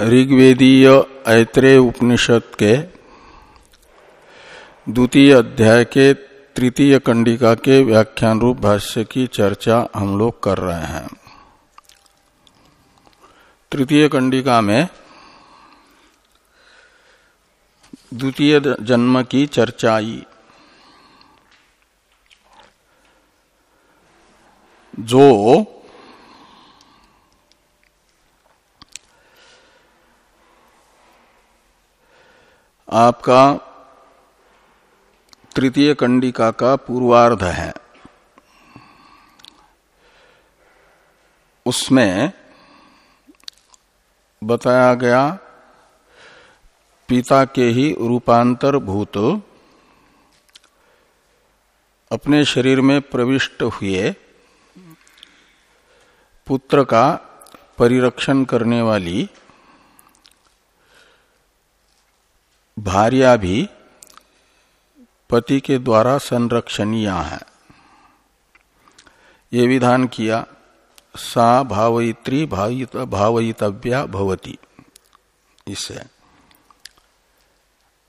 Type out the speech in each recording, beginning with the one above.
ऋग्वेदीय ऐत्रेय उपनिषद के द्वितीय अध्याय के तृतीय कंडिका के व्याख्यान रूप भाष्य की चर्चा हम लोग कर रहे हैं। तृतीय कंडिका में द्वितीय जन्म की चर्चा जो आपका तृतीय कंडिका का पूर्वार्ध है। उसमें बताया गया, पिता के ही रूपांतर भूत अपने शरीर में प्रविष्ट हुए, पुत्र का परिरक्षण करने वाली भार्या भी पति के द्वारा संरक्षणीय है। ये विधान किया, सा भावयित्री भावित, भावयितव्या भवती। इससे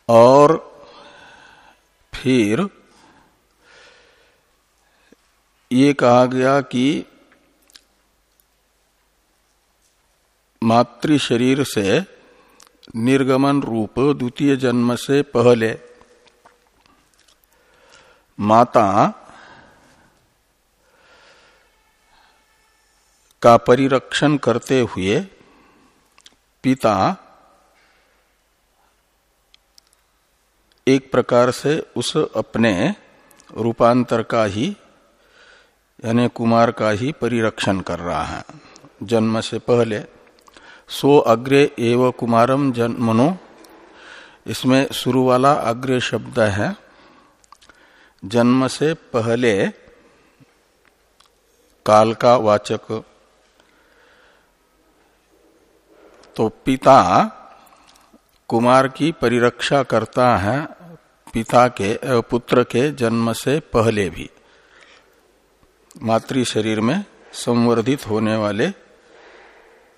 और फिर ये कहा गया कि मातृ शरीर से निर्गमन रूप द्वितीय जन्म से पहले। माता का परिरक्षण करते हुए पिता एक प्रकार से उस अपने रूपांतर का ही, यानी कुमार का ही परिरक्षण कर रहा है, जन्म से पहले। सो अग्रे एव कुमारम जन्मनो। इसमें शुरू वाला अग्रे शब्द है। जन्म से पहले काल का वाचक। तो पिता कुमार की परिरक्षा करता है पिता के पुत्र के जन्म से पहले भी। मातृ शरीर में संवर्धित होने वाले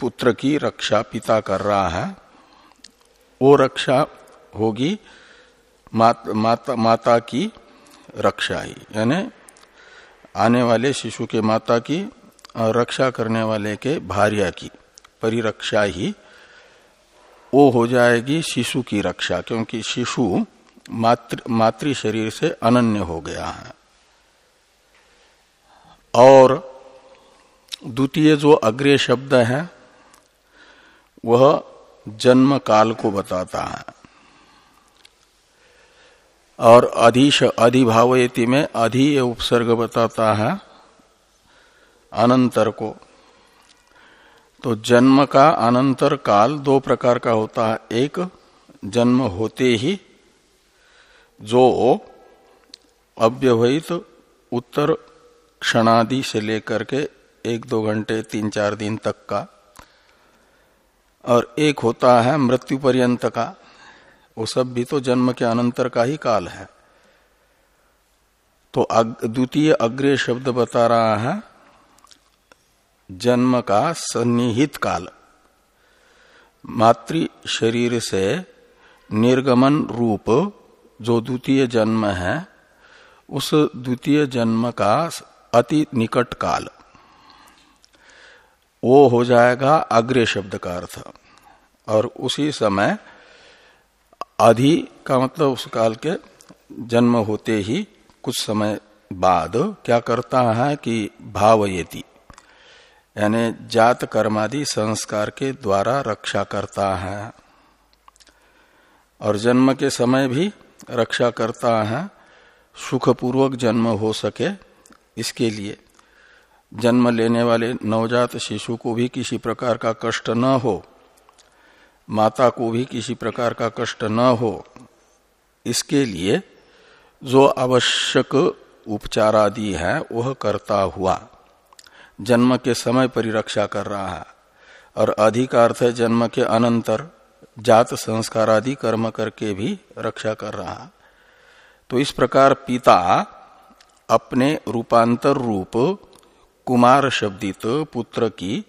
पुत्र की रक्षा पिता कर रहा है। वो रक्षा होगी मात, माता माता की रक्षा ही यानी आने वाले शिशु के माता की और रक्षा करने वाले के भार्या की परिरक्षा ही वो हो जाएगी शिशु की रक्षा क्योंकि शिशु मातृ मातृ शरीर से अनन्य हो गया है। और द्वितीय जो अग्रे शब्द है वह जन्म काल को बताता है। और अधिश अधिभावयति में अधि उपसर्ग बताता है अनंतर को। तो जन्म का अनंतर काल दो प्रकार का होता है। एक, जन्म होते ही जो अव्यवहित उत्तर क्षणादि से लेकर के एक दो घंटे, तीन चार दिन तक का और एक होता है मृत्यु पर्यंत का। वो सब भी तो जन्म के अनंतर का ही काल है। तो द्वितीय अग्रे शब्द बता रहा है, जन्म का सन्निहित काल। मातृ शरीर से निर्गमन रूप जो द्वितीय जन्म है, उस द्वितीय जन्म का अति निकट काल। वो हो जाएगा अग्रे शब्द का अर्थ। और उसी समय आधि का मतलब उस काल के जन्म होते ही कुछ समय बाद क्या करता है कि भावयति, यानी जात कर्मादि संस्कार के द्वारा रक्षा करता है। और जन्म के समय भी रक्षा करता है, सुखपूर्वक जन्म हो सके इसके लिए। जन्म लेने वाले नवजात शिशु को भी किसी प्रकार का कष्ट न हो, माता को भी किसी प्रकार का कष्ट न हो, इसके लिए जो आवश्यक उपचार आदि है, वह करता हुआ, जन्म के समय परिरक्षा कर रहा है। और अधिकार्थ जन्म के अनंतर जात संस्कार आदि कर्म करके भी रक्षा कर रहा तो इस प्रकार पिता अपने रूपांतर रूप कुमार शब्दित पुत्र की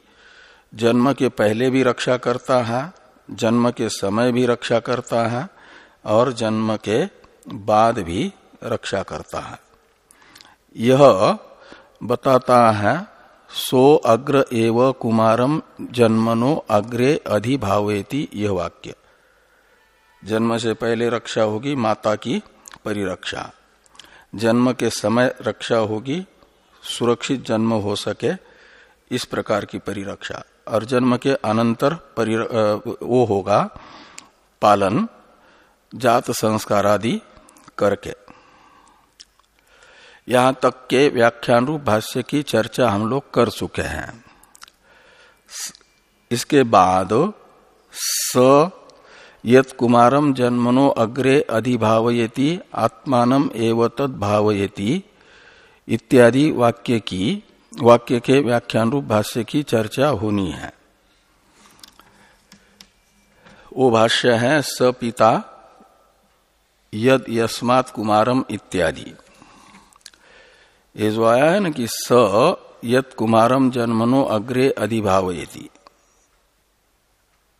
जन्म के पहले भी रक्षा करता है, जन्म के समय भी रक्षा करता है, और जन्म के बाद भी रक्षा करता है। यह बताता है, सो अग्र एव कुमारम जन्मनो अग्रे अधिभावेति यह वाक्य। जन्म से पहले रक्षा होगी, माता की परिरक्षा। जन्म के समय रक्षा होगी सुरक्षित जन्म हो सके, इस प्रकार की परिरक्षा। और जन्म के अनंतर वो होगा, पालन, जात संस्कार आदि करके। यहाँ तक के व्याख्यान रूप भाष्य की चर्चा हम लोग कर चुके हैं। इसके बाद, स, यत कुमारम जन्मनो अग्रे अधिभावयति, आत्मान एव तद भावयति इत्यादि वाक्य की, वाक्य के व्याख्यान रूप भाष्य की चर्चा होनी है। वो भाष्य है, स पिता यद यस्मात् कुमारम इत्यादि। ये जो आया है ना कि स यद कुमारम जन्मनो अग्रे अधिभावयति।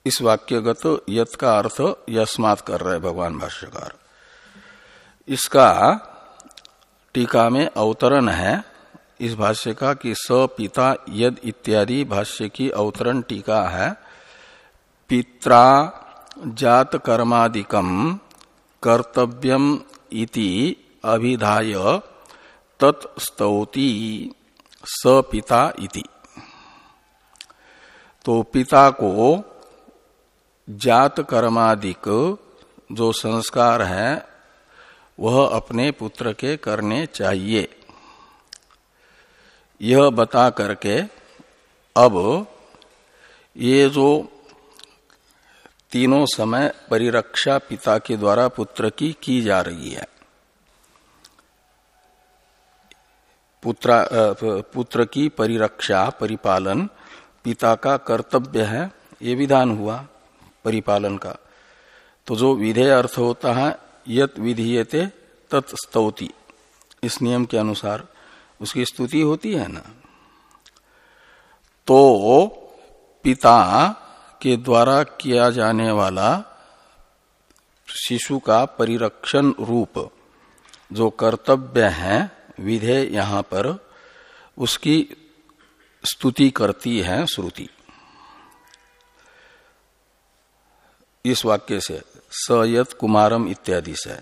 इस वाक्यगत यत का अर्थ यस्मात कर रहे भगवान भाष्यकार। इसका टीका में अवतरण है। इस भाष्य का कि स पिता यद इत्यादि भाष्य की अवतरण टीका है। पित्रा जात कर्मादिकम कर्तव्यम इति अभिधाय तत्स्तौति सपिता इति। तो पिता को जात कर्मादिक जो संस्कार है वह अपने पुत्र के करने चाहिए। यह बता करके अब ये जो तीनों समय परिरक्षा पिता के द्वारा पुत्र की की जा रही है। पुत्र पुत्र की परिरक्षा, परिपालन पिता का कर्तव्य है, ये विधान हुआ परिपालन का। तो जो विधेय अर्थ होता है यत विधीयते तत्स्तौति इस नियम के अनुसार उसकी स्तुति होती है ना। तो पिता के द्वारा किया जाने वाला शिशु का परिरक्षण रूप जो कर्तव्य है, विधेय यहाँ पर उसकी स्तुति करती है श्रुति। इस वाक्य से सयत कुमारम इत्यादि से।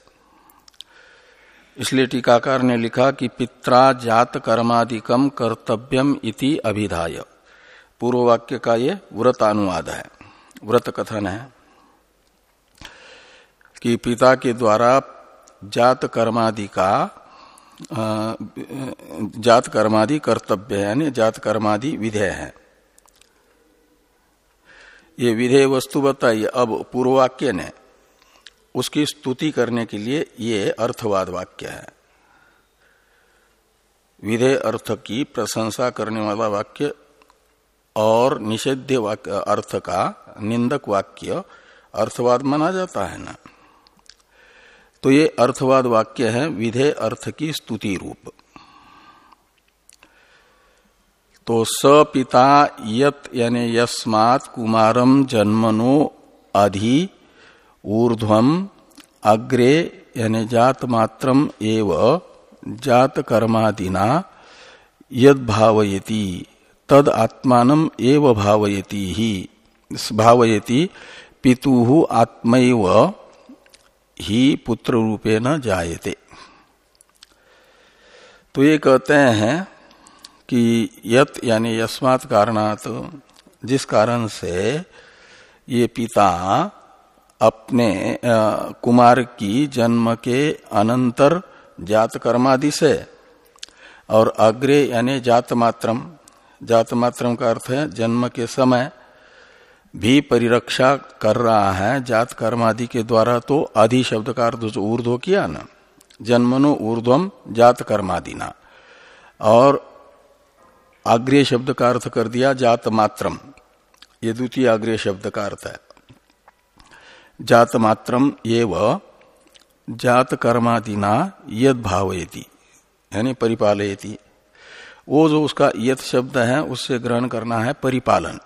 इसलिए टीकाकार ने लिखा कि पित्रा जात कर्मादिकम कर्तव्यम इति अभिधाय। पूर्व वाक्य का ये व्रतानुवाद है। व्रत कथन है कि पिता के द्वारा जात कर्मादि का जात कर्मादि कर्तव्य यानी जात कर्मादि विधेय है। ये विधेय वस्तु बताइए। अब पूर्ववाक्य ने उसकी स्तुति करने के लिए ये अर्थवाद वाक्य है। विधेय अर्थ की प्रशंसा करने वाला वाक्य और निषेध्य अर्थ का निंदक वाक्य अर्थवाद माना जाता है ना। तो ये अर्थवाद वाक्य है विधेय अर्थ की स्तुति रूप। तो स पिता यत यानी यस्मात् कुमारम जन्मनो अधि ऊर्ध्वम अग्रे यानी जात मात्रम एव जात कर्मादिना यद भावयति तद आत्मान एव भावयति ही। भावयति पितु आत्मैव ही पुत्र रूपे न जायते। तो ये कहते हैं कि यत यानी यस्मात् कारणात, जिस कारण से ये पिता अपने कुमार की जन्म के अनंतर जात कर्मादि से। और अग्रे यानी जात मात्रम जात मात्रम का अर्थ है जन्म के समय भी परिरक्षा कर रहा है जात कर्मादि के द्वारा तो आदि शब्द का अर्थ जो ऊर्ध्व किया ना। जन्मनो ऊर्ध्वम जात कर्मादिना और आग्रेय शब्द का अर्थ कर दिया जात मात्रम ये द्वितीय आग्रेय शब्द का अर्थ है। जात मात्रम एव जात कर्मादिना यद भावयती यानी परिपालयती। वो जो उसका यथ शब्द है, उससे ग्रहण करना है परिपालन।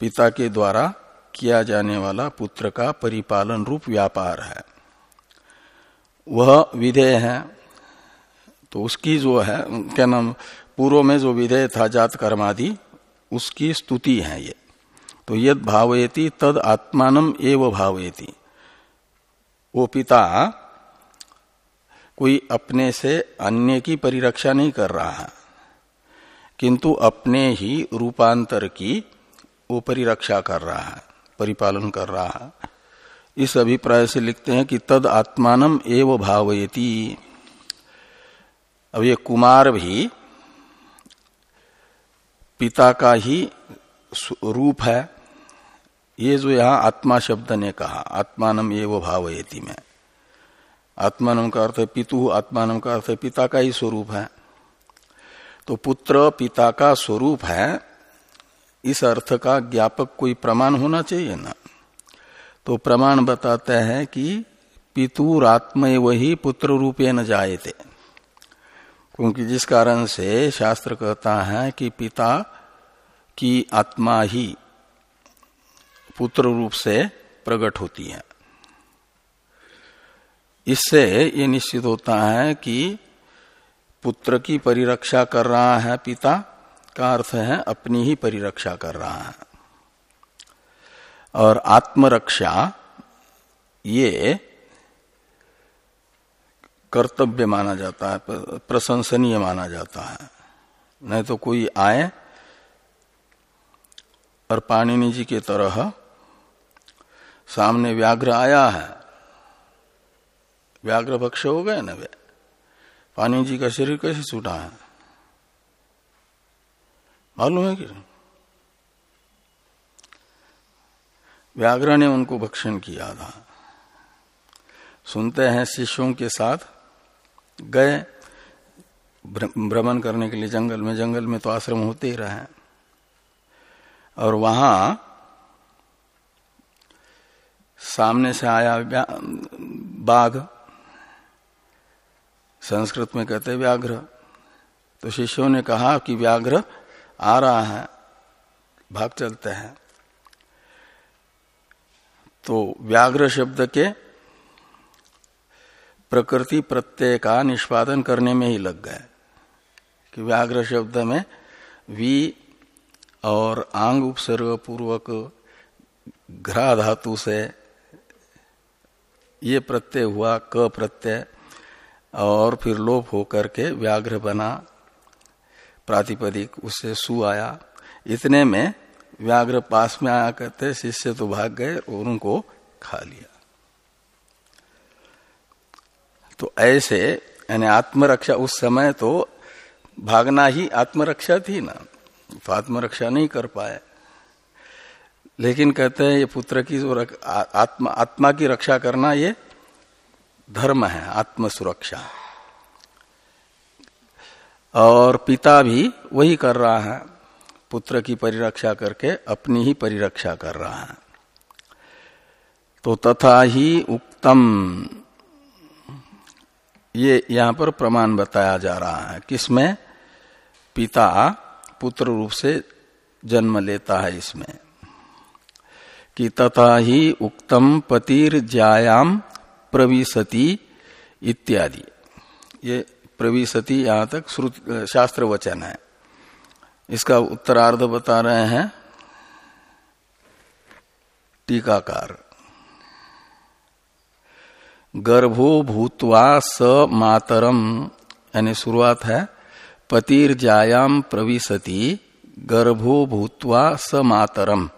पिता के द्वारा किया जाने वाला पुत्र का परिपालन रूप व्यापार है। वह विधेय है तो उसकी जो है, क्या नाम, पूर्व में जो विधेय था जात कर्मादि उसकी स्तुति है ये। तो यद भावयति तद आत्मान एव भावयति। वो पिता कोई अपने से अन्य की परिरक्षा नहीं कर रहा है, किंतु अपने ही रूपांतर की वो परिरक्षा कर रहा है, परिपालन कर रहा है। इस अभिप्राय से लिखते हैं कि तद आत्मान एव भावयती। अब ये कुमार भी पिता का ही रूप है ये जो यहाँ आत्मा शब्द ने कहा, आत्मानम ये वो भाव भावयती में। आत्मानम का अर्थ है पितु, आत्मानम का अर्थ है पिता का ही स्वरूप है। तो पुत्र पिता का स्वरूप है, इस अर्थ का ज्ञापक कोई प्रमाण होना चाहिए ना? तो प्रमाण बताते हैं कि पितुरात्म वही पुत्र रूपे न जाए थे क्योंकि जिस कारण से शास्त्र कहता है कि पिता की आत्मा ही पुत्र रूप से प्रकट होती है। इससे ये निश्चित होता है कि पुत्र की परिरक्षा कर रहा है पिता का अर्थ है अपनी ही परिरक्षा कर रहा है। और आत्मरक्षा ये कर्तव्य माना जाता है प्रशंसनीय माना जाता है। नहीं तो कोई आए और पाणिनि जी के तरह सामने व्याघ्र आया है। व्याघ्र भक्ष हो गए ना वे? पानी जी का शरीर कैसे छूटा है? मालूम है कि व्याघ्र ने उनको भक्षण किया था। सुनते हैं शिष्यों के साथ, गए भ्रमण करने के लिए जंगल में। जंगल में तो आश्रम होते ही रहे। और वहाँ सामने से आया बाघ। संस्कृत में कहते व्याघ्र। तो शिष्यों ने कहा कि व्याघ्र आ रहा है, भाग चलते हैं। तो व्याघ्र शब्द के प्रकृति प्रत्यय का निष्पादन करने में ही लग गए कि व्याघ्र शब्द में वी और आंग उपसर्ग पूर्वक घ्रा धातु से ये प्रत्यय हुआ, क प्रत्यय, और फिर लोप होकर के व्याघ्र बना, प्रातिपदिक उससे सु आया। इतने में व्याघ्र पास में आया करते, शिष्य तो भाग गए और उनको खा लिया। तो ऐसे, यानी आत्मरक्षा, उस समय तो भागना ही आत्मरक्षा थी ना। तो आत्मरक्षा नहीं कर पाए। लेकिन कहते हैं ये पुत्र की जो आत्मा आत्मा की रक्षा करना ये धर्म है आत्म सुरक्षा और पिता भी वही कर रहा है, पुत्र की परिरक्षा करके अपनी ही परिरक्षा कर रहा है। तो तथा ही उक्तम, ये यहाँ पर प्रमाण बताया जा रहा है, किसमें? पिता पुत्र रूप से जन्म लेता है इसमें। कि तथा ही उक्तम पतिर ज्यायाम प्रविशति इत्यादि। ये प्रविशति यहाँ तक शास्त्र वचन है। इसका उत्तरार्ध बता रहे हैं। टीकाकार। गर्भो भूतवा स मातरम, यानी शुरुआत है पतिर जायाम प्रविशति, गर्भो भूतवा स मातरम।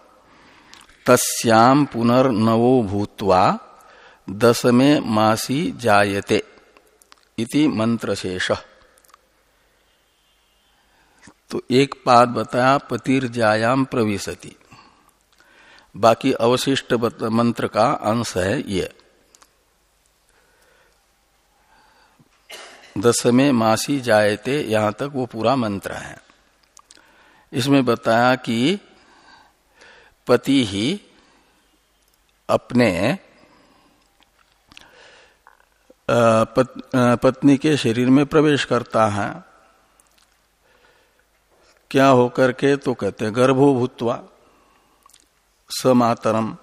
तस्याम पुनर्नवो भूतवा दसमे मासी जायते इति मंत्र शेष तो एक पाद बताया पतिर जायाम प्रविशति। बाकी अवशिष्ट मंत्र का अंश है ये। दसवें मासी जायते, यहाँ तक वो पूरा मंत्र है। इसमें बताया कि पति ही अपने पत, पत्नी के शरीर में प्रवेश करता है। क्या होकर के तो कहते गर्भो भूतवा समातरम।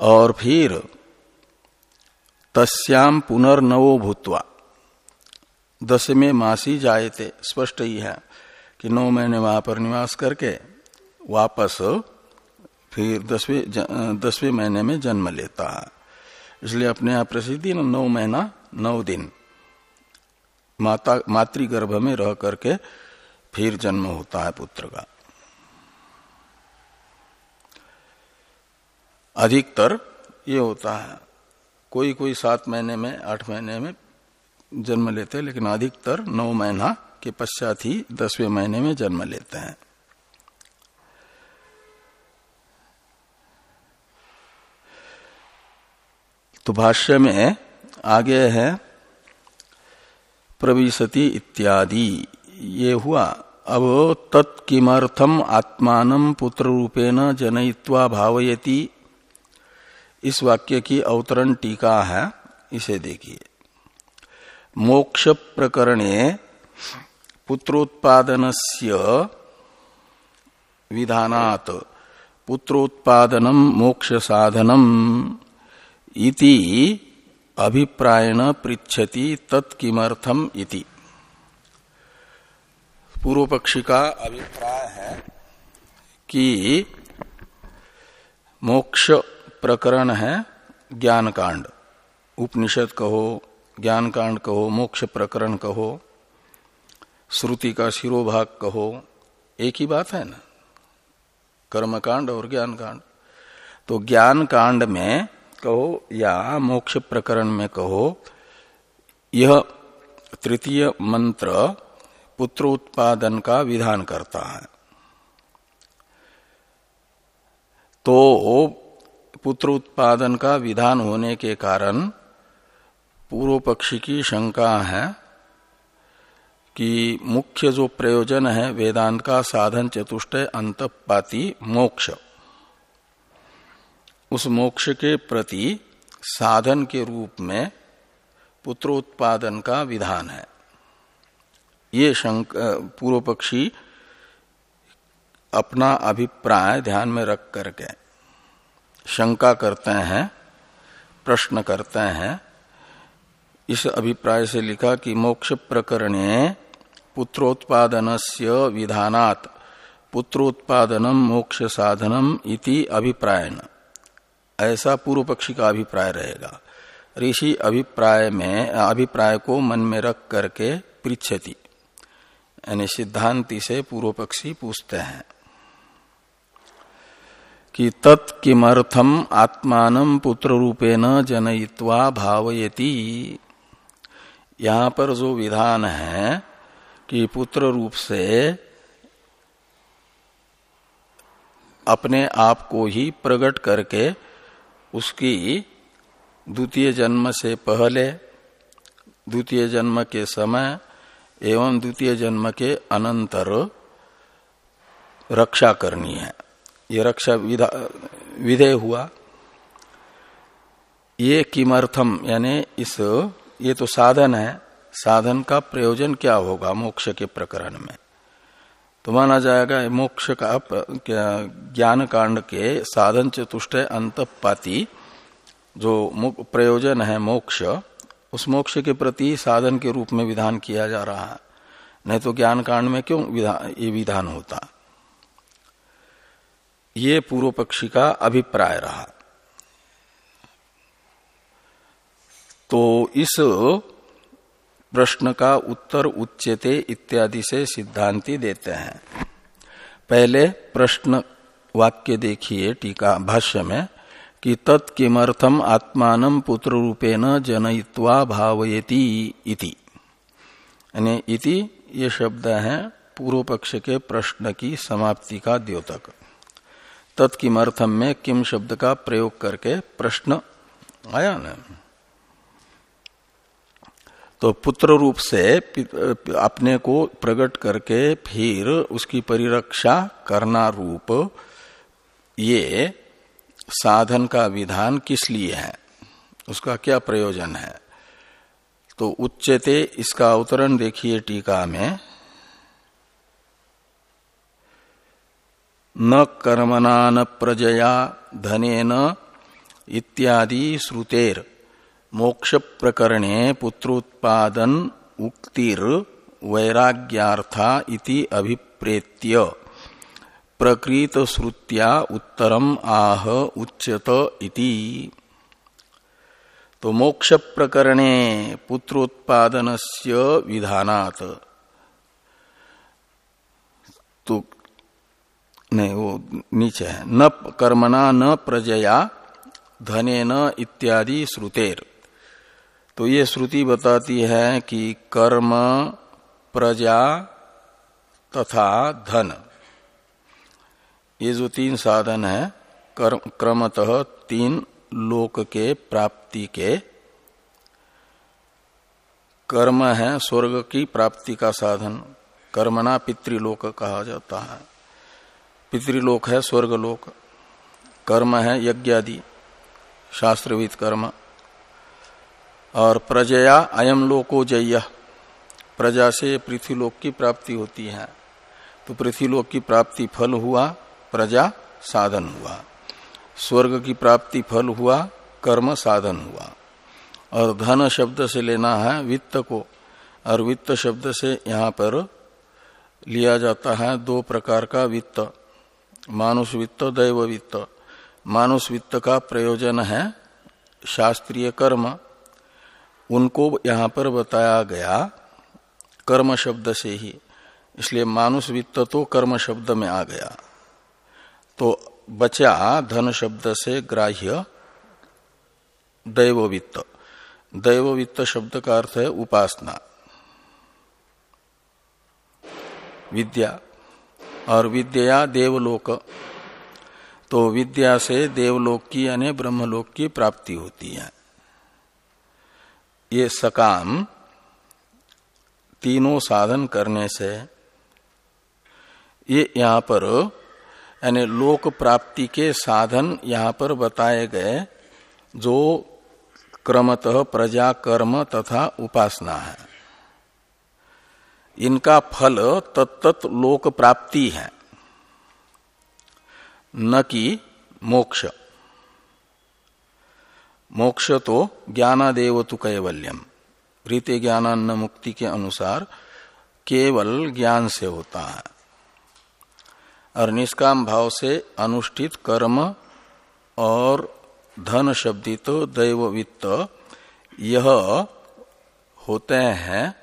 और फिर तस्याम पुनर्नवो भूतवा। दसवें मासी जाए थे स्पष्ट ही है कि नौ महीने वहाँ पर निवास करके वापस फिर दसवें दसवें महीने में जन्म लेता है। इसलिए अपने यहाँ प्रसिद्धि नौ महीना, नौ दिन। माता, मातृगर्भ में रह करके फिर जन्म होता है पुत्र का। अधिकतर ये होता है। कोई कोई सात महीने में, आठ महीने में जन्म लेते हैं, लेकिन अधिकतर नौ महीना के पश्चात ही दसवें महीने में जन्म लेते हैं। तो भाष्य में आगे है, प्रविशति इत्यादि। ये हुआ, अब तत्किमर्थम आत्मान पुत्र रूपेण जनयित्वा भावयति। इस वाक्य की अवतरण टीका है, इसे देखिए। मोक्ष प्रकरणे पुत्रोत्पादनस्य विधानात पुत्रोत्पादनम मोक्ष साधनम। इति अभिप्रायण पृछति तत्किमर्थम इति। पूर्व पक्षी का अभिप्राय है कि मोक्ष प्रकरण है ज्ञान कांड उपनिषद कहो ज्ञान कांड कहो, मोक्ष प्रकरण कहो, श्रुति का शिरोभाग कहो, एक ही बात है ना? कर्म कांड और ज्ञान कांड तो ज्ञान कांड में कहो या मोक्ष प्रकरण में कहो, यह तृतीय मंत्र पुत्र उत्पादन का विधान करता है। तो पुत्र उत्पादन का विधान होने के कारण पूर्व पक्षी की शंका है कि मुख्य जो प्रयोजन है वेदांत का साधन चतुष्ट अंतपाती, मोक्ष। उस मोक्ष के प्रति साधन के रूप में पुत्रोत्पादन का विधान है। ये शंक पूर्व पक्षी अपना अभिप्राय ध्यान में रख करके शंका करते हैं, प्रश्न करते हैं। इस अभिप्राय से लिखा कि मोक्ष प्रकरणे पुत्रोत्पादन से विधानात पुत्रोत्पादनम मोक्ष साधनम इति अभिप्रायन ऐसा पूर्व पक्षी का अभिप्राय रहेगा। ऋषि अभिप्राय में, अभिप्राय को मन में रख करके पृछति। यानी सिद्धांति से पूर्व पक्षी पूछते हैं कि तत्किमर्थम आत्मान पुत्र रूपेण जनयित्वा भावयति। यहाँ पर जो विधान है कि पुत्र रूप से अपने आप को ही प्रकट करके उसकी द्वितीय जन्म से पहले, द्वितीय जन्म के समय एवं द्वितीय जन्म के अनंतर रक्षा करनी है। ये रक्षा विधेय हुआ। ये किमर्थम, यानी इस, ये तो साधन है। साधन का प्रयोजन क्या होगा मोक्ष के प्रकरण में? तो माना जाएगा, मोक्ष का ज्ञान कांड के साधन चतुष्ट अंतपाती, जो प्रयोजन है मोक्ष, उस मोक्ष के प्रति साधन के रूप में विधान किया जा रहा है। नहीं तो ज्ञान कांड में क्यों विधान ये विधान होता? ये पूर्व पक्षी का अभिप्राय रहा। तो इस प्रश्न का उत्तर उच्चते इत्यादि से सिद्धांति देते हैं। पहले प्रश्न वाक्य देखिए टीका भाष्य में कि तत्किमर्थम आत्मान पुत्र रूपेण जनयित्वा भावयति इति। इति ये शब्द है पूर्व पक्ष के प्रश्न की समाप्ति का द्योतक। तत्किमर्थम में किम शब्द का प्रयोग करके प्रश्न आया ना? तो पुत्र रूप से अपने को प्रकट करके फिर उसकी परिरक्षा करना रूप, ये साधन का विधान किस लिए है? उसका क्या प्रयोजन है? तो उच्चते इसका अवतरण देखिए टीका में। न कर्मणा न प्रजया धनेन इत्यादि श्रुतेर। मोक्ष प्रकरणे पुत्रोत्पादन उक्तिर वैराग्यार्था इति अभिप्रेत्य। प्रकृत श्रुत्या उत्तरम आह उच्यत इति। तो मोक्ष प्रकरणे पुत्रोत्पादन से विधानात। तो नहीं, वो नीचे है। न कर्मणा न प्रजया, धने इत्यादि श्रुतेर। तो ये श्रुति बताती है कि कर्म, प्रजा तथा धन। ये जो तीन साधन है क्रमतः तीन लोक के प्राप्ति के। कर्म है स्वर्ग की प्राप्ति का साधन। कर्मना पितृलोक कहा जाता है। पितृलोक है स्वर्गलोक। कर्म है यज्ञादि, शास्त्रविद कर्म। और प्रजया अयम लोको जय प्रजा से पृथ्वीलोक की प्राप्ति होती है। तो पृथ्वीलोक की प्राप्ति फल हुआ, प्रजा साधन हुआ। स्वर्ग की प्राप्ति फल हुआ, कर्म साधन हुआ। और धन शब्द से लेना है वित्त को। और वित्त शब्द से यहाँ पर लिया जाता है दो प्रकार का वित्त। मानुष वित्त, दैव वित्त। मानुष वित्त का प्रयोजन है शास्त्रीय कर्म। उनको यहाँ पर बताया गया कर्म शब्द से ही। इसलिए मानुष वित्त तो कर्म शब्द में आ गया। तो बचा धन शब्द से ग्राह्य दैव वित्त। दैव वित्त शब्द का अर्थ है उपासना। विद्या। और विद्या देवलोक। तो विद्या से देवलोक की यानी ब्रह्मलोक की प्राप्ति होती है। ये सकाम तीनों साधन करने से ये यहाँ पर, यानी लोक प्राप्ति के साधन यहाँ पर बताए गए, जो क्रमतः प्रजा, कर्म तथा उपासना है। इनका फल तत्त लोक प्राप्ति है, न कि मोक्ष। मोक्ष तो ज्ञानादेव तु कैवल्यम। प्रीति ज्ञानान्न मुक्ति के अनुसार केवल ज्ञान से होता है। और निष्काम भाव से अनुष्ठित कर्म और धन शब्दित दैव वित्त यह होते हैं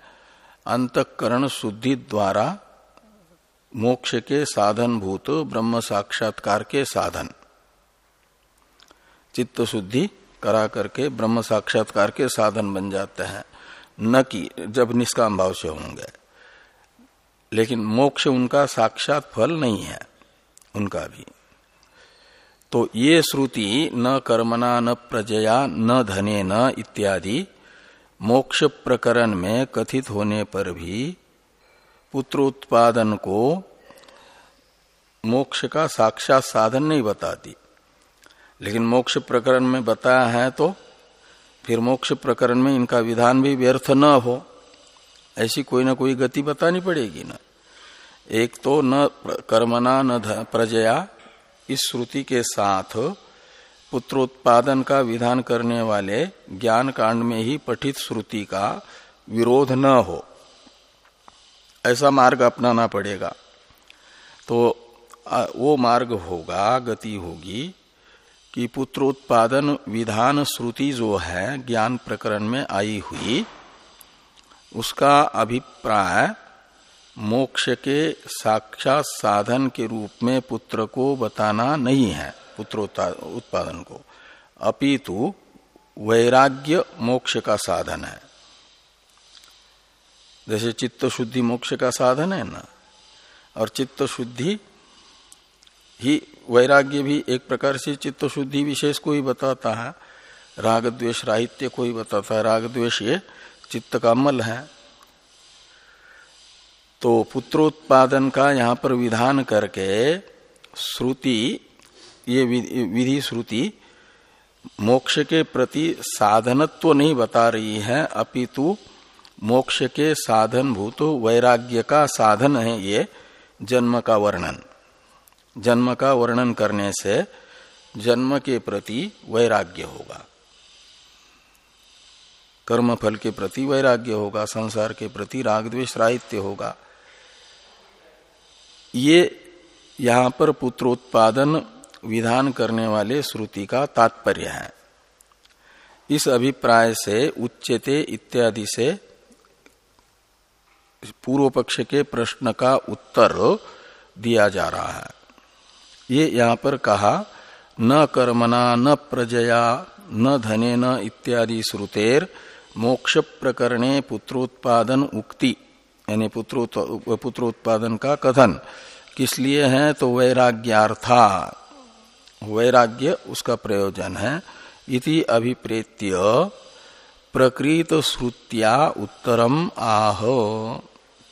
अंतकरण शुद्धि द्वारा मोक्ष के साधन भूत ब्रह्म साक्षात्कार के साधन। चित्त शुद्धि करा करके, ब्रह्म साक्षात्कार के साधन बन जाते हैं। न कि जब निष्काम भाव से होंगे। लेकिन मोक्ष उनका साक्षात फल नहीं है, उनका भी। तो ये श्रुति न कर्मणा, न प्रजया, न धने, न इत्यादि मोक्ष प्रकरण में कथित होने पर भी पुत्र उत्पादन को मोक्ष का साक्षात साधन नहीं बताती। लेकिन मोक्ष प्रकरण में बताया है तो फिर मोक्ष प्रकरण में इनका विधान भी व्यर्थ न हो, ऐसी कोई ना कोई गति बतानी पड़ेगी ना। एक तो न कर्मना न प्रजया, इस श्रुति के साथ पुत्रोत्पादन का विधान करने वाले ज्ञान कांड में ही पठित श्रुति का विरोध न हो, ऐसा मार्ग अपनाना पड़ेगा। तो वो मार्ग होगा, गति होगी कि पुत्रोत्पादन विधान श्रुति जो है, ज्ञान प्रकरण में आई हुई, उसका अभिप्राय, मोक्ष के साक्षात साधन के रूप में पुत्र को बताना नहीं है पुत्रोत्पादन को। अपितु, वैराग्य मोक्ष का साधन है। जैसे चित्त शुद्धि मोक्ष का साधन है ना, और चित्त शुद्धि ही वैराग्य भी एक प्रकार से चित्त शुद्धि विशेष को ही बताता है। राग द्वेष राहित्य को ही बताता है। राग द्वेष ये चित्त का मल है। तो पुत्रोत्पादन का यहाँ पर विधान करके श्रुति, ये विधि श्रुति मोक्ष के प्रति साधनत्व नहीं बता रही है, अपितु मोक्ष के साधन भूत वैराग्य का साधन है ये जन्म का वर्णन। जन्म का वर्णन करने से जन्म के प्रति वैराग्य होगा। कर्म फल के प्रति वैराग्य होगा, संसार के प्रति राग द्वेष राहित्य होगा। ये यहाँ पर पुत्रोत्पादन विधान करने वाले श्रुति का तात्पर्य है। इस अभिप्राय से उच्चते इत्यादि से पूर्व पक्ष के प्रश्न का उत्तर दिया जा रहा है। ये यहाँ पर कहा, न कर्मणा, न प्रजया, न धने, न इत्यादि श्रुतेर मोक्ष प्रकरणे पुत्रोत्पादन उक्ति। यानी पुत्रोत्पादन का कथन। किस लिए है? तो वैराग्यार्था। वैराग्य उसका प्रयोजन है। इति अभिप्रेत्य प्रकृत श्रुतिया उत्तरम आह।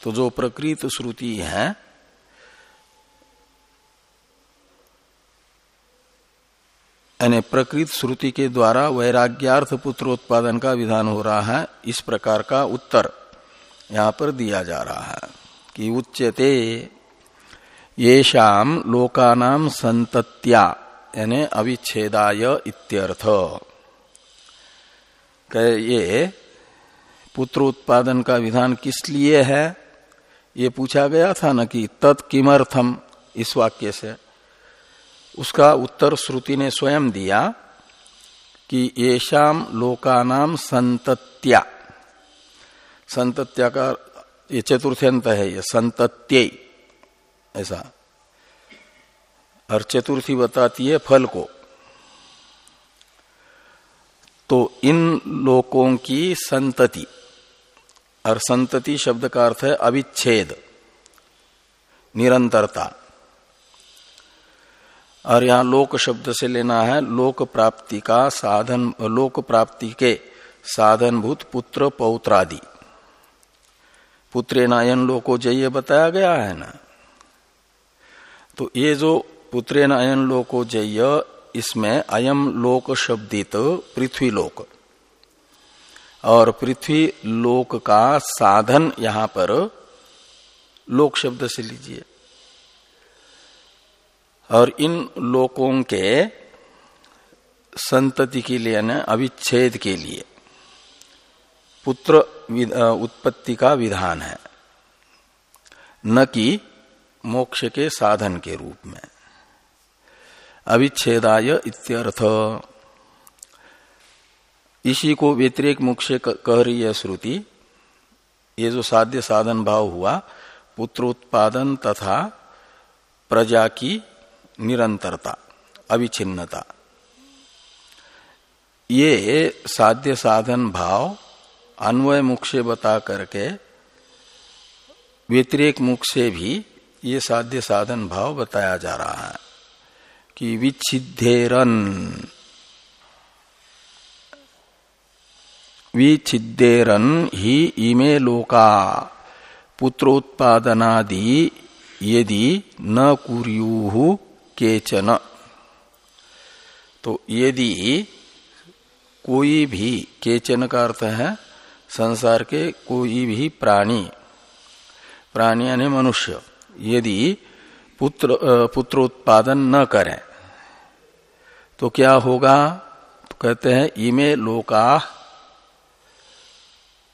तो जो प्रकृत श्रुति है यानी प्रकृत श्रुति के द्वारा वैराग्यार्थ पुत्रोत्पादन का विधान हो रहा है, इस प्रकार का उत्तर यहाँ पर दिया जा रहा है कि उच्यते ये शाम लोकानाम संतत्या, यानी अविच्छेदाय इत्यर्थ। ये पुत्र उत्पादन का विधान किस लिए है? ये पूछा गया था ना कि तत्किमर्थम, इस वाक्य से। उसका उत्तर श्रुति ने स्वयं दिया कि येषाम लोकानाम संतत्या। संतत्या का ये चतुर्थ्यंत है ये, संतत्य। ऐसा। और चतुर्थी बताती है फल को। तो इन लोकों की संतति। और संतति शब्द का अर्थ है अविच्छेद। निरंतरता। और यहाँ लोक शब्द से लेना है लोक प्राप्ति का साधन, लोक प्राप्ति के साधनभूत पुत्र पौत्रादि। पुत्रे नायन लोको जय बताया गया है ना? तो ये जो पुत्रे नायन लोको जय इसमें अयम लोक शब्दित पृथ्वी लोक। और पृथ्वी लोक का साधन यहाँ पर लोक शब्द से लीजिए। और इन लोकों के संतति के लिए न अविच्छेद के लिए पुत्र उत्पत्ति का विधान है। न कि मोक्ष के साधन के रूप में। अविच्छेदाय इत्यर्थ। इसी को व्यतिरेक मोक्ष कह रही है श्रुति। ये जो साध्य साधन भाव हुआ, पुत्रोत्पादन तथा प्रजा की निरंतरता, अविच्छिन्नता। ये साध्य साधन भाव अन्वय मुख से बता करके व्यतिरेक मुख से भी ये साध्य साधन भाव बताया जा रहा है कि विच्छिदेरन विच्छिदेरन ही इमे लोका पुत्रोत्पादनादि यदि न कुरु केचन। तो यदि कोई भी, केचन का अर्थ है, संसार के कोई भी प्राणी प्राणी यानी मनुष्य, यदि पुत्र पुत्रोत्पादन न करें तो क्या होगा? तो कहते हैं, इमे लोका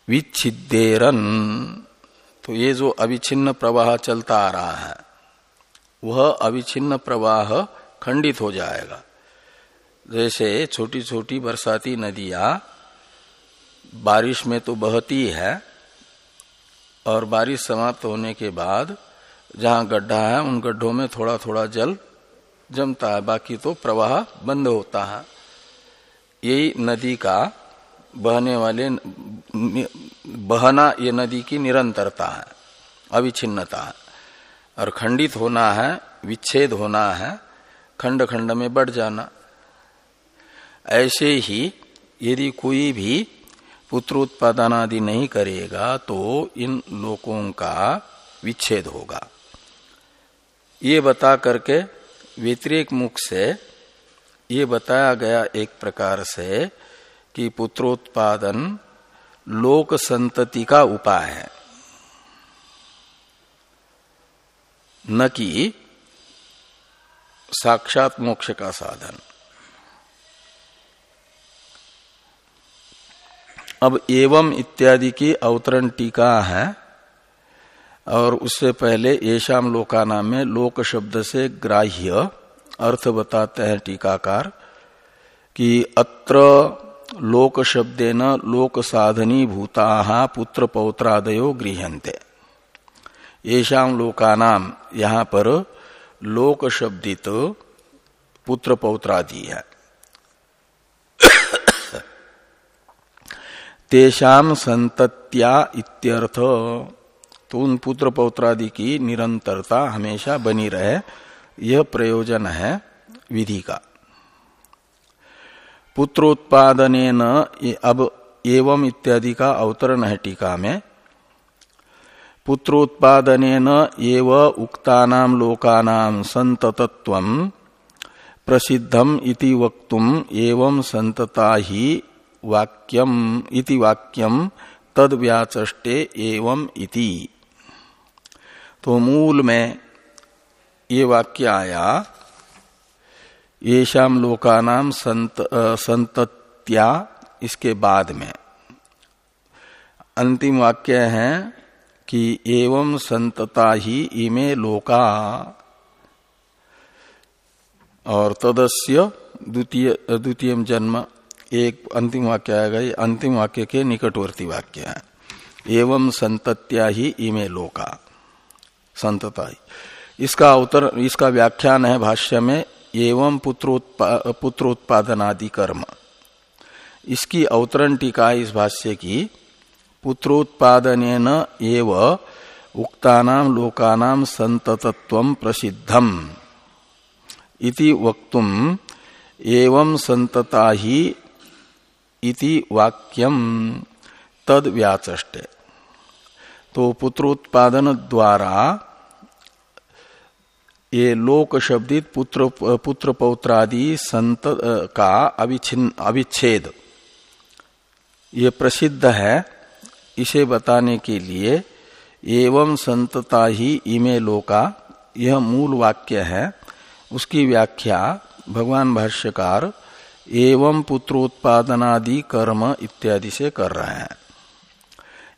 विच्छिदेरन तो ये जो अविच्छिन्न प्रवाह चलता आ रहा है वह अविच्छिन्न प्रवाह खंडित हो जाएगा। जैसे छोटी छोटी बरसाती नदियाँ, बारिश में तो बहती है और बारिश समाप्त होने के बाद जहाँ गड्ढा है, उन गड्ढों में थोड़ा थोड़ा जल जमता है, बाकी तो प्रवाह बंद होता है। यही नदी का बहने वाले बहना ये नदी की निरंतरता है, अविच्छिन्नता है। और खंडित होना है, विच्छेद होना है, खंड खंड में बढ़ जाना। ऐसे ही यदि कोई भी पुत्र उत्पादन आदि नहीं करेगा तो इन लोगों का विच्छेद होगा। ये बता करके व्यतिरेक मुख से ये बताया गया एक प्रकार से कि पुत्रोत्पादन लोक संतति का उपाय है। न कि साक्षात मोक्ष का साधन। अब एवं इत्यादि की अवतरण टीका है और उससे ये येषाम लोका नाम में लोक शब्द से ग्राह्य अर्थ बताते हैं टीकाकार कि अत्र लोक शब्देन लोक साधनी भूता पुत्र पौत्रादयो गृहते येषाम लोका नाम यहाँ पर लोक शब्दित पुत्र पौत्रादि है। तेषाम संतत्या इत्यर्थ तो उन पुत्र पौत्रादि की निरंतरता हमेशा बनी रहे, यह प्रयोजन है विधि का। पुत्रोत्पादन अब एवं इत्यादि का अवतरण है टीका में। पुत्रोत्पादन एव उक्तानाम लोकानाम संततत्व प्रसिद्धम इति वक्तुम एवं संतता ही वाक्यम इति वाक्यम तद व्याचे एवं इति। तो मूल में ये वाक्य आया ये शाम लोकानाम संत संतत्या इसके बाद में। अंतिम वाक्य है कि एवं संतता ही इमे लोका। और तदस्य द्वितीय द्वितीय जन्म एक अंतिम वाक्य आएगा ये अंतिम वाक्य के निकटवर्ती वाक्य है। एवं संतत्या ही इमे लोका संतता ही। इसका उत्तर इसका व्याख्यान है भाष्य में एवं पुत्रोत्पा, पुत्रोत्पादनादि कर्म इसकी अवतरण टीका इस भाष्य की पुत्रोत्पादन एव उक्तानाम लोकानाम संततत्व प्रसिद्धम इति वक्तुम एवं संतता ही इति वाक्यम तद व्याचे तो पुत्रोत्पादन द्वारा ये लोक शब्दित पुत्र पुत्र पौत्रादि संत का अविच्छिन्न अविच्छेद। ये प्रसिद्ध है इसे बताने के लिए एवं संतता ही इमे लोका, यह मूल वाक्य है। उसकी व्याख्या भगवान भाष्यकार एवं पुत्रोत्पादनादि कर्म इत्यादि से कर रहे हैं।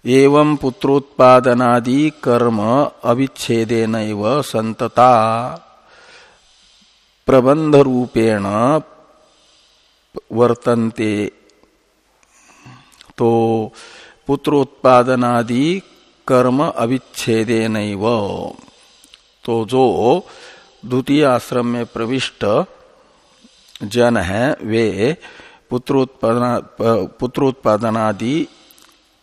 एवं पुत्रोत्पादनादि कर्म अविच्छेदेन संतता। प्रबंध रूपेण वर्तन्ते। तो पुत्रोत्पादनादि कर्म अविच्छेदेन तो जो द्वितीय आश्रम में प्रविष्ट जन है, वे पुत्रोत्पादना, पुत्रोत्पादनादि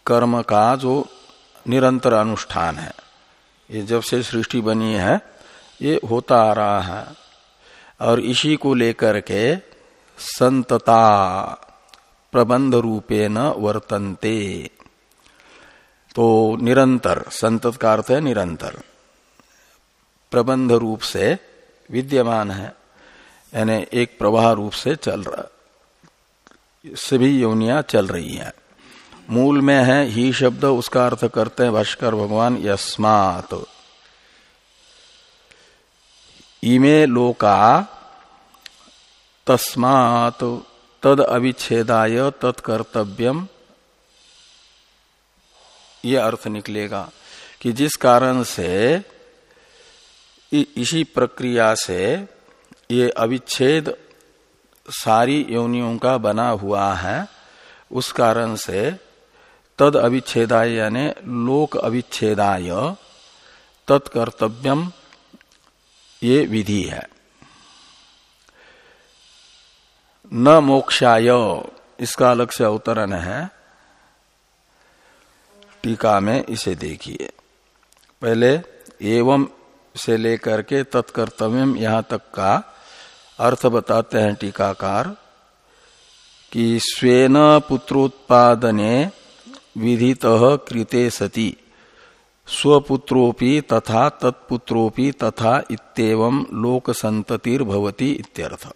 कर्म का जो निरंतर अनुष्ठान है। ये जब से सृष्टि बनी है, ये होता आ रहा है। और इसी को लेकर के संतता प्रबंध रूपे न वर्तनते। तो निरंतर, संतत का अर्थ है निरंतर। प्रबंध रूप से विद्यमान है, यानी एक प्रवाह रूप से चल रहा, सभी योनिया चल रही हैं। मूल में है, ही शब्द, उसका अर्थ करते हैं भाष्कर भगवान, यस्मात। इमे लोका तस्मात, तद अविच्छेदाय तत्कर्तव्यम ये अर्थ निकलेगा कि जिस कारण से इसी प्रक्रिया से ये अविच्छेद सारी योनियों का बना हुआ है, उस कारण से तद अविच्छेदाय यानी लोक अविच्छेदाय तत्कर्तव्यम ये विधि है। न मोक्षाय, इसका अलग से अवतरण है। टीका में इसे देखिए। पहले एवं से लेकर के तत्कर्तव्यम यहाँ तक का अर्थ बताते हैं टीकाकार कि स्वेन पुत्रोत्पादने विधित कृते सति। स्वपुत्रोपि तथा तत्पुत्रोपि तथा इतम लोक संततिर्भवती इत्यर्थ।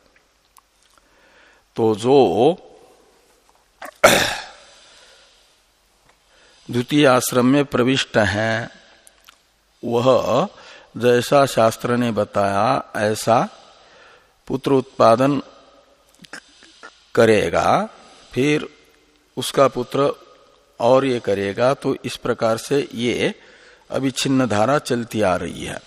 तो जो द्वितीय आश्रम में प्रविष्ट है। वह जैसा शास्त्र ने बताया, ऐसा पुत्र उत्पादन करेगा, फिर उसका पुत्र और ये करेगा तो इस प्रकार से ये अभिच्छिन्न धारा चलती आ रही है।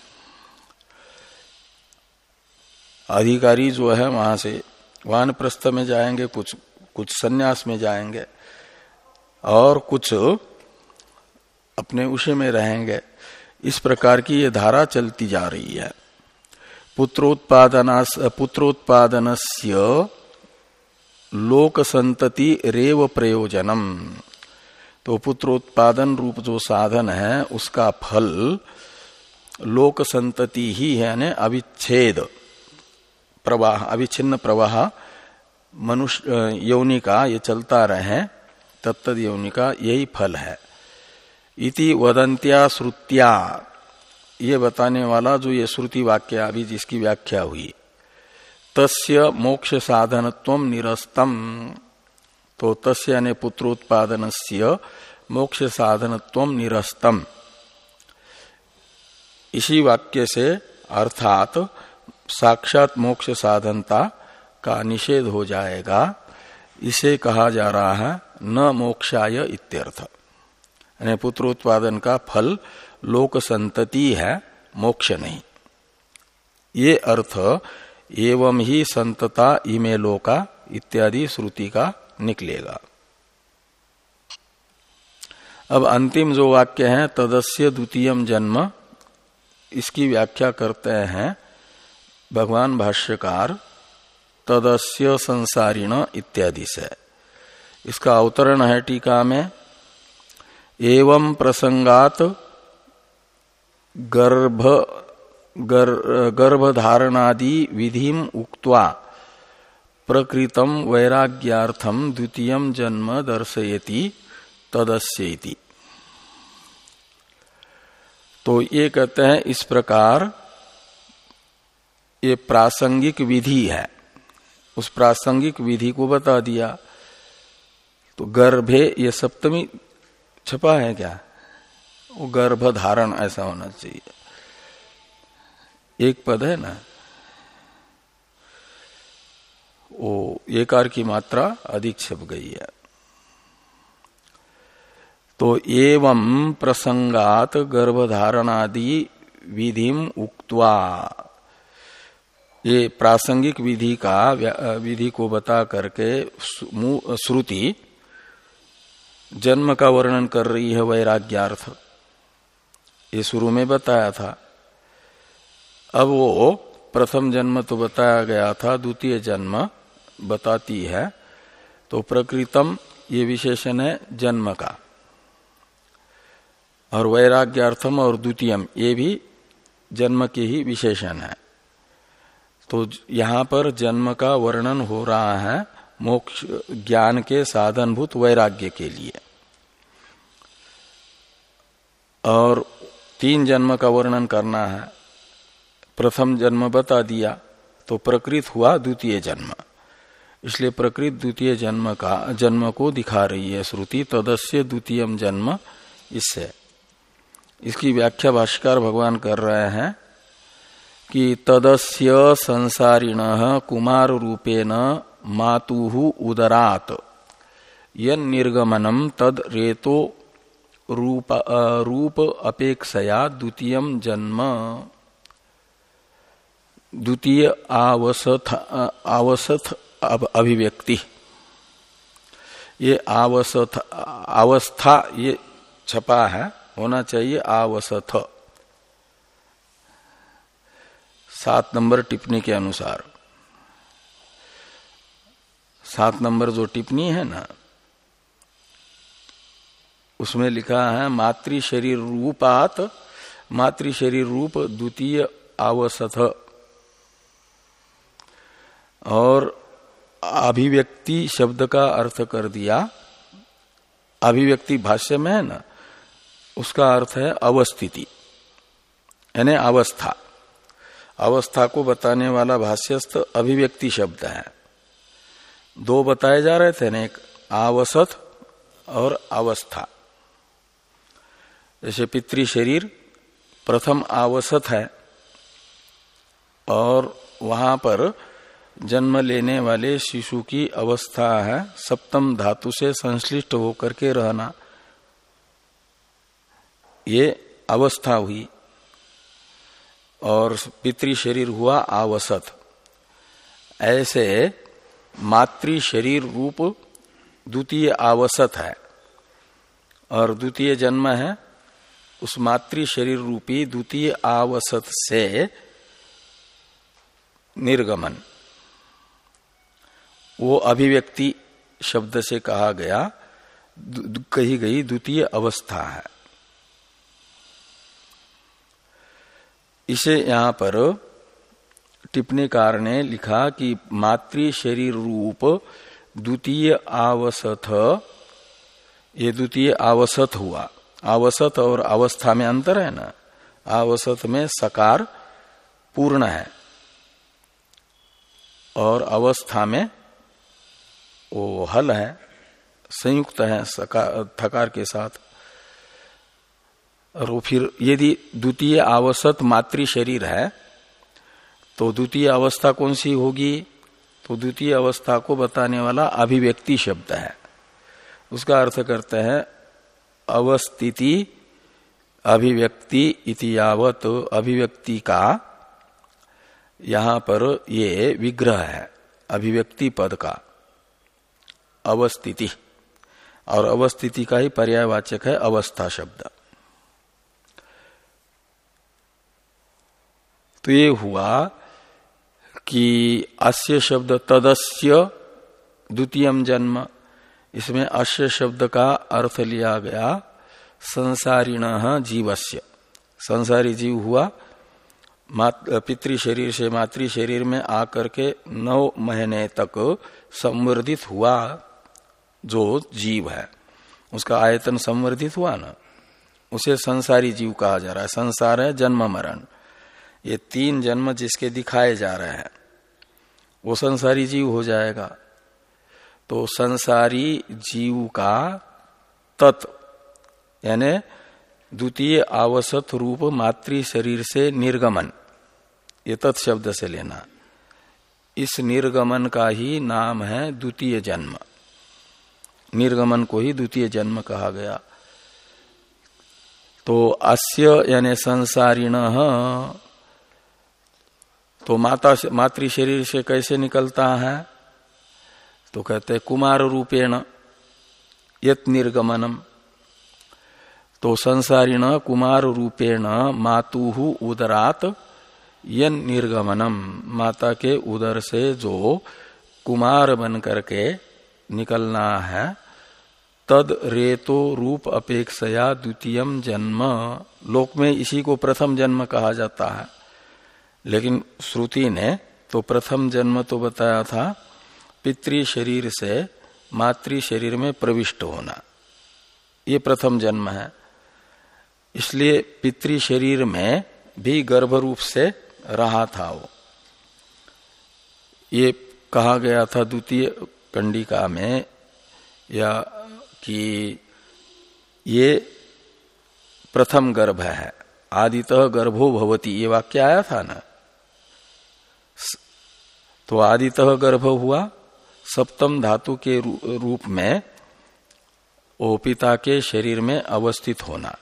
अधिकारी जो है वहाँ से वान प्रस्थ में जाएँगे, कुछ कुछ सन्यास में जाएँगे, और कुछ अपने उषे में रहेंगे। इस प्रकार की ये धारा चलती जा रही है। पुत्रोत्पादन पुत्रोत्पादन लोक संतति रेव प्रयोजनम। तो पुत्रोत्पादन रूप जो साधन है, उसका फल लोक संतति ही है, यानी अविच्छेद प्रवाह, अविच्छिन्न प्रवाह। मनुष्य यौनि का ये चलता रहे तत्त यौनि का यही फल है। इति वदंत्या श्रुत्या। ये बताने वाला जो ये श्रुति वाक्य अभी जिसकी व्याख्या हुई। तस्य मोक्ष साधनत्व निरस्तम। तो तस्य यानी पुत्रोत्पादन मोक्ष साधनत्व निरस्तम। इसी वाक्य से अर्थात साक्षात मोक्ष साधनता का निषेध हो जाएगा। इसे कहा जा रहा है न मोक्षाय इत्यर्थ। यानी पुत्रोत्पादन का फल लोक संतति है, मोक्ष नहीं। ये अर्थ एवं ही संतता इमे लोका इत्यादि श्रुति का निकलेगा। अब अंतिम जो वाक्य है, तदस्य द्वितीय जन्म, इसकी व्याख्या करते हैं भगवान भाष्यकार, तदस्य संसारिण इत्यादि से। इसका अवतरण है टीका में। एवं प्रसंगात गर्भ गर, गर्भधारणादि विधि उक्त्वा प्रकृतम वैराग्यार्थम द्वितीय जन्म दर्शयति तदस्यति। तो ये कहते हैं इस प्रकार ये प्रासंगिक विधि है। उस प्रासंगिक विधि को बता दिया। तो गर्भे ये सप्तमी छपा है क्या? वो गर्भ धारण ऐसा होना चाहिए। एक पद है ना? वो एकार की मात्रा अधिक छप गई है। तो एवं प्रसंगात गर्भधारणादि विधि उक्त्वा, ये प्रासंगिक विधि का विधि को बता करके श्रुति जन्म का वर्णन कर रही है वैराग्यार्थ। ये शुरू में बताया था। अब वो प्रथम जन्म तो बताया गया था, द्वितीय जन्म बताती है। तो प्रकृतम ये विशेषण है जन्म का। और वैराग्यार्थम और द्वितीयम ये भी जन्म के ही विशेषण है। तो यहाँ पर जन्म का वर्णन हो रहा है। मोक्ष, ज्ञान के साधनभूत वैराग्य के लिए। और तीन जन्म का वर्णन करना है। प्रथम जन्म बता दिया तो प्रकृत हुआ द्वितीय जन्म। इसलिए प्रकृत द्वितीय जन्म का, जन्म को दिखा रही है श्रुति, तदस्य द्वितीय जन्म इससे। इसकी व्याख्या भाष्कर भगवान कर रहे हैं कि तदस्य संसारिण कुमार रूपेण मातु उदरात। यन निर्गमनम तद रेतो रूप रूप अपेक्षया द्वितीय जन्म। द्वितीय आवसथ आवसथ अभिव्यक्ति। ये आवसथ, अवस्था ये छपा है, होना चाहिए आवसथ। सात नंबर टिप्पणी के अनुसार। सात नंबर जो टिप्पणी है ना, उसमें लिखा है, मातृ शरीर रूपात, मातृ शरीर रूप द्वितीय आवसथ। और अभिव्यक्ति शब्द का अर्थ कर दिया, अभिव्यक्ति भाष्य में है ना, उसका अर्थ है अवस्थिति, यानी अवस्था। अवस्था को बताने वाला भाष्यस्थ अभिव्यक्ति शब्द है। दो बताए जा रहे थे ना, एक आवसत और अवस्था। जैसे पितृ शरीर प्रथम आवसत है और वहाँ पर जन्म लेने वाले शिशु की अवस्था है, सप्तम धातु से संश्लिष्ट होकर के रहना। ये अवस्था हुई और पितृ शरीर हुआ आवसत। ऐसे मातृ शरीर रूप द्वितीय आवसत है और द्वितीय जन्म है उस मातृ शरीर रूपी द्वितीय आवसत से निर्गमन। वो अभिव्यक्ति शब्द से कहा गया कही गई द्वितीय अवस्था है। इसे यहाँ पर टिप्पणीकार ने लिखा कि मातृ शरीर रूप द्वितीय आवसथ, ये द्वितीय आवसत हुआ। आवसत और अवस्था में अंतर है ना? आवसत में सकार पूर्ण है। और अवस्था में वो हल है, संयुक्त है थकार के साथ। और फिर यदि द्वितीय आवसत मातृ शरीर है तो द्वितीय अवस्था कौन सी होगी? तो द्वितीय अवस्था को बताने वाला अभिव्यक्ति शब्द है। उसका अर्थ करते हैं, अवस्थिति अभिव्यक्ति इतियावत अभिव्यक्ति का यहाँ पर ये विग्रह है, अभिव्यक्ति पद का। अवस्थिति। और अवस्थिति का ही पर्यायवाचक है, अवस्था शब्द। तो ये हुआ कि अस्य शब्द तदस्य द्वितीय जन्म। इसमें अश्य शब्द का अर्थ लिया गया संसारिण जीवस्य। संसारी जीव हुआ पितृ शरीर से मातृ शरीर में आकर के नौ महीने तक संवर्धित हुआ जो जीव है। उसका आयतन संवर्धित हुआ ना? उसे संसारी जीव कहा जा रहा है। संसार है जन्म मरण। ये तीन जन्म जिसके दिखाए जा रहे हैं। वो संसारी जीव हो जाएगा। तो संसारी जीव का तत्, यानी द्वितीय आवसत रूप मातृ शरीर से निर्गमन। ये तत्शब्द से लेना। इस निर्गमन का ही नाम है द्वितीय जन्म। निर्गमन को ही द्वितीय जन्म कहा गया। तो अस्य, यानी संसारिण तो माता मातृ शरीर से कैसे निकलता है? तो कहते कुमार रूपेण यत निर्गमनम। तो संसारिण कुमार रूपेण मातु उदरात यन निर्गमनम। माता के उदर से जो कुमार बन करके निकलना है, तद रेतो रूप अपेक्षया द्वितीय जन्म। लोक में इसी को प्रथम जन्म कहा जाता है। लेकिन श्रुति ने तो प्रथम जन्म तो बताया था, पितृ शरीर से मातृ शरीर में प्रविष्ट होना। ये प्रथम जन्म है। इसलिए पितृ शरीर में भी गर्भ रूप से रहा था वो। ये कहा गया था द्वितीय कंडिका में, या कि ये प्रथम गर्भ है, आदितः गर्भो भवती, ये वाक्य आया था ना? तो आदितः गर्भ हुआ सप्तम धातु के रूप में ओ पिता के शरीर में अवस्थित होना।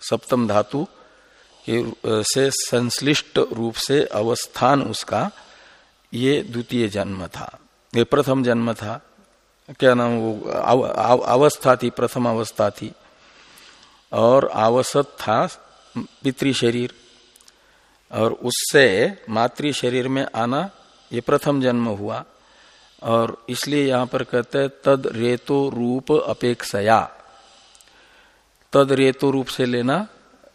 सप्तम धातु के से संश्लिष्ट रूप से अवस्थान उसका ये द्वितीय जन्म था। ये प्रथम जन्म था। क्या नाम वो अवस्था थी, प्रथम अवस्था थी। और आवसत था पितृ शरीर। और उससे मातृ शरीर में आना ये प्रथम जन्म हुआ और इसलिए यहाँ पर कहते हैं, तद रेतो रूप अपेक्षया। तद रेतो रूप से लेना,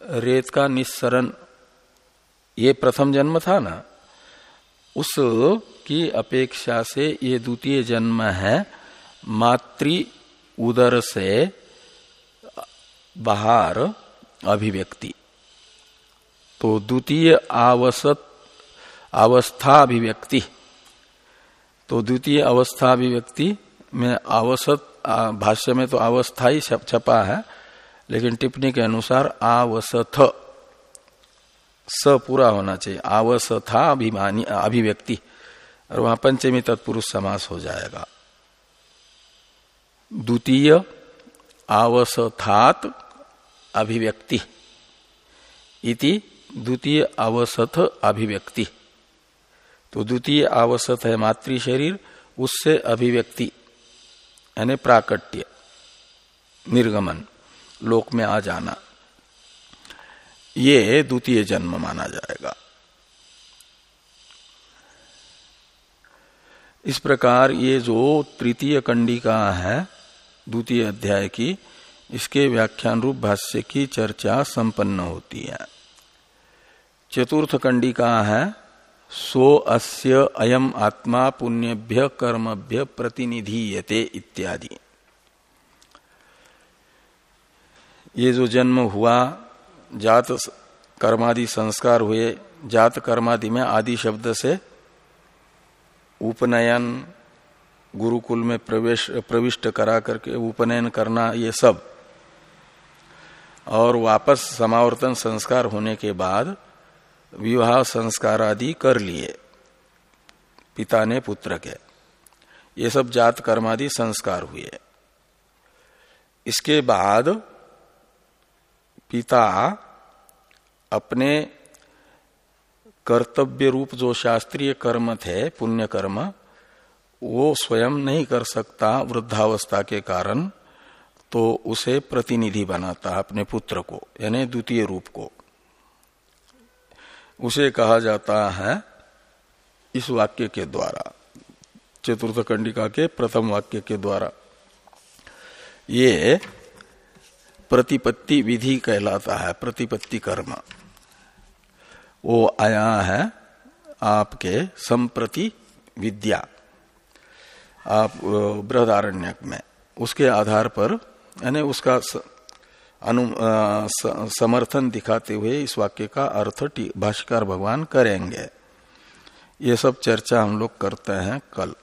रेत का निस्सरण। ये प्रथम जन्म था ना? उस की अपेक्षा से ये द्वितीय जन्म है, मातृ उदर से बाहर अभिव्यक्ति। तो द्वितीय आवसत अवस्था अभिव्यक्ति तो द्वितीय अवस्था अभिव्यक्ति में आवसत भाष्य में तो अवस्था ही छपा है, लेकिन टिप्पणी के अनुसार आवसथ स पूरा होना चाहिए। आवसथा अभिमानी अभिव्यक्ति। और वहाँ पंचमी तत्पुरुष समास हो जाएगा। द्वितीय आवसथात अभिव्यक्ति। इति द्वितीय अवसथ अभिव्यक्ति। तो द्वितीय आवसथ है मातृ शरीर, उससे अभिव्यक्ति, यानी प्राकट्य, निर्गमन, लोक में आ जाना। ये द्वितीय जन्म माना जाएगा। इस प्रकार ये जो तृतीय कंडिका है, द्वितीय अध्याय की, इसके व्याख्यान रूप भाष्य की चर्चा संपन्न होती है। चतुर्थ कंडिका है सो अस्य अयम आत्मा पुण्यभ्य कर्मभ्य प्रतिनिधीयते इत्यादि। ये जो जन्म हुआ, जात कर्मादि संस्कार हुए, जात कर्मादि में आदि शब्द से उपनयन, गुरुकुल में प्रवेश प्रविष्ट करा करके उपनयन करना, ये सब। और वापस समावर्तन संस्कार होने के बाद विवाह संस्कार आदि कर लिए। पिता ने पुत्र के। ये सब जात कर्मादि संस्कार हुए। इसके बाद पिता अपने कर्तव्य रूप जो शास्त्रीय कर्म थे, पुण्य कर्म, वो स्वयं नहीं कर सकता वृद्धावस्था के कारण तो उसे प्रतिनिधि बनाता अपने पुत्र को, यानी द्वितीय रूप को। उसे कहा जाता है इस वाक्य के द्वारा, चतुर्थ कंडिका के प्रथम वाक्य के द्वारा। ये प्रतिपत्ति विधि कहलाता है, प्रतिपत्ति कर्म। वो आया है आपके संप्रति विद्या, आप बृहदारण्यक में। उसके आधार पर, यानी उसका अनु समर्थन दिखाते हुए इस वाक्य का अर्थ भाष्कर भगवान करेंगे। ये सब चर्चा हम लोग करते हैं कल।